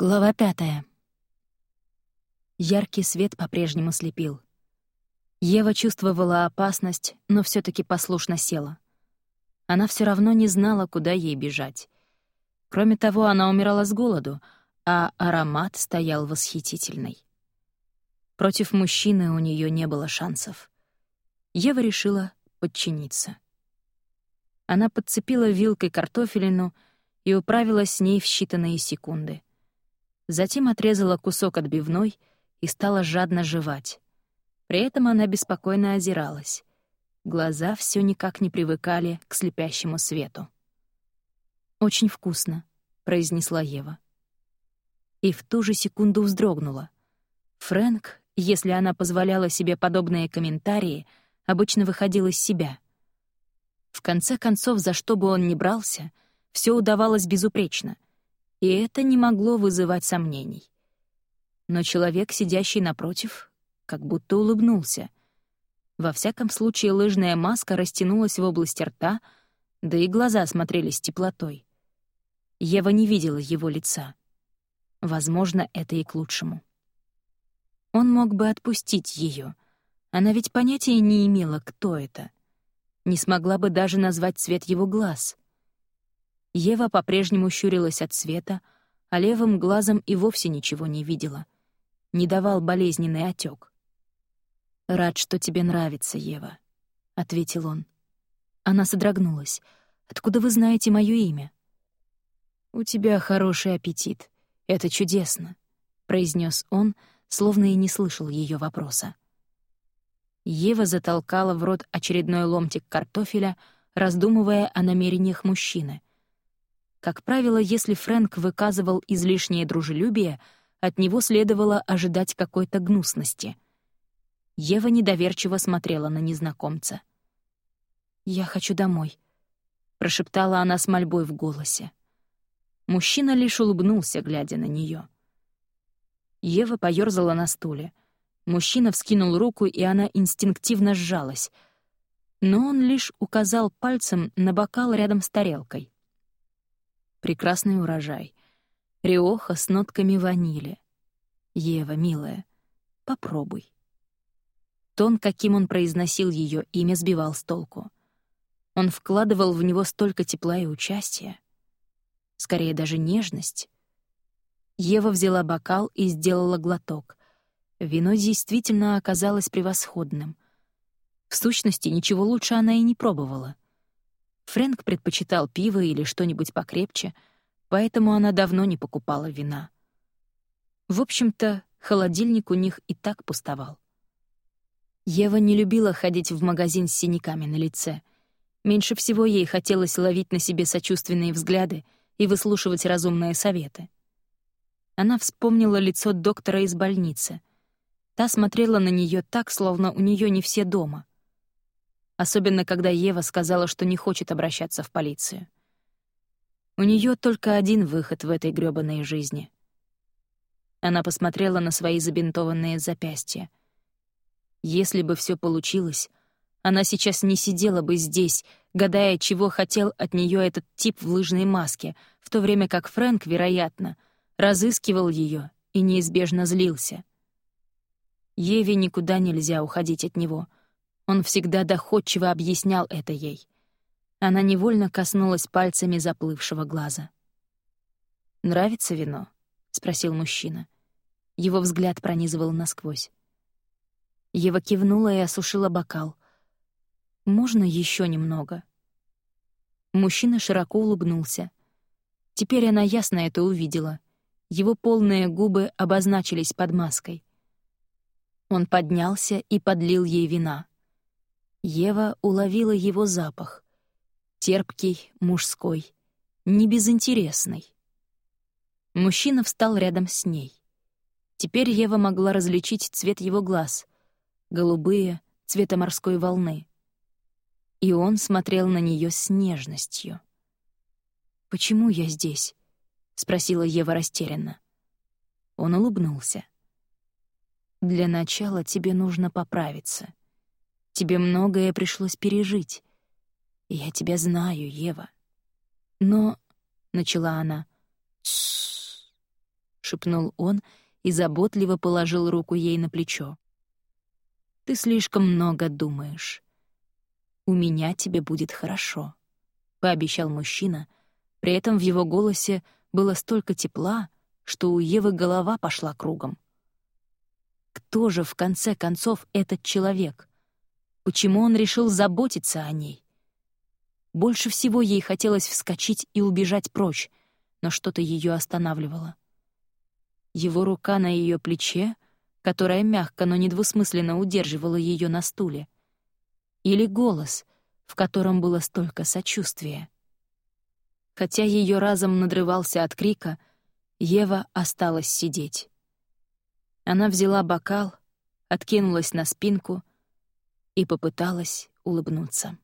Глава пятая. Яркий свет по-прежнему слепил. Ева чувствовала опасность, но все таки послушно села. Она все равно не знала, куда ей бежать. Кроме того, она умирала с голоду, а аромат стоял восхитительный. Против мужчины у нее не было шансов. Ева решила подчиниться. Она подцепила вилкой картофелину и управилась с ней в считанные секунды — Затем отрезала кусок отбивной и стала жадно жевать. При этом она беспокойно озиралась. Глаза все никак не привыкали к слепящему свету. «Очень вкусно», — произнесла Ева. И в ту же секунду вздрогнула. Фрэнк, если она позволяла себе подобные комментарии, обычно выходил из себя. В конце концов, за что бы он ни брался, все удавалось безупречно — и это не могло вызывать сомнений. Но человек, сидящий напротив, как будто улыбнулся. Во всяком случае, лыжная маска растянулась в области рта, да и глаза смотрели с теплотой. Ева не видела его лица. Возможно, это и к лучшему. Он мог бы отпустить ее. Она ведь понятия не имела, кто это. Не смогла бы даже назвать цвет его глаз — Ева по-прежнему щурилась от света, а левым глазом и вовсе ничего не видела. Не давал болезненный отек. «Рад, что тебе нравится, Ева», — ответил он. Она содрогнулась. «Откуда вы знаете моё имя?» «У тебя хороший аппетит. Это чудесно», — произнес он, словно и не слышал ее вопроса. Ева затолкала в рот очередной ломтик картофеля, раздумывая о намерениях мужчины — как правило, если Фрэнк выказывал излишнее дружелюбие, от него следовало ожидать какой-то гнусности. Ева недоверчиво смотрела на незнакомца. «Я хочу домой», — прошептала она с мольбой в голосе. Мужчина лишь улыбнулся, глядя на нее. Ева поёрзала на стуле. Мужчина вскинул руку, и она инстинктивно сжалась. Но он лишь указал пальцем на бокал рядом с тарелкой прекрасный урожай. Риоха с нотками ванили. Ева, милая, попробуй. Тон, каким он произносил ее имя, сбивал с толку. Он вкладывал в него столько тепла и участия. Скорее, даже нежность. Ева взяла бокал и сделала глоток. Вино действительно оказалось превосходным. В сущности, ничего лучше она и не пробовала — Фрэнк предпочитал пиво или что-нибудь покрепче, поэтому она давно не покупала вина. В общем-то, холодильник у них и так пустовал. Ева не любила ходить в магазин с синяками на лице. Меньше всего ей хотелось ловить на себе сочувственные взгляды и выслушивать разумные советы. Она вспомнила лицо доктора из больницы. Та смотрела на нее так, словно у нее не все дома особенно когда Ева сказала, что не хочет обращаться в полицию. У нее только один выход в этой грёбаной жизни. Она посмотрела на свои забинтованные запястья. Если бы все получилось, она сейчас не сидела бы здесь, гадая, чего хотел от нее этот тип в лыжной маске, в то время как Фрэнк, вероятно, разыскивал ее и неизбежно злился. Еве никуда нельзя уходить от него — он всегда доходчиво объяснял это ей. Она невольно коснулась пальцами заплывшего глаза. «Нравится вино?» — спросил мужчина. Его взгляд пронизывал насквозь. Ева кивнула и осушила бокал. «Можно еще немного?» Мужчина широко улыбнулся. Теперь она ясно это увидела. Его полные губы обозначились под маской. Он поднялся и подлил ей вина. Ева уловила его запах. Терпкий, мужской, небезынтересный. Мужчина встал рядом с ней. Теперь Ева могла различить цвет его глаз — голубые, цвета морской волны. И он смотрел на нее с нежностью. «Почему я здесь?» — спросила Ева растерянно. Он улыбнулся. «Для начала тебе нужно поправиться. Тебе многое пришлось пережить. Я тебя знаю, Ева. Но... — начала она. шепнул он и заботливо положил руку ей на плечо. «Ты слишком много думаешь. У меня тебе будет хорошо», — пообещал мужчина. При этом в его голосе было столько тепла, что у Евы голова пошла кругом. Кто же, в конце концов, этот человек? Почему он решил заботиться о ней? Больше всего ей хотелось вскочить и убежать прочь, но что-то ее останавливало. Его рука на ее плече, которая мягко, но недвусмысленно удерживала ее на стуле. Или голос, в котором было столько сочувствия. Хотя ее разом надрывался от крика, Ева осталась сидеть. Она взяла бокал, откинулась на спинку и попыталась улыбнуться.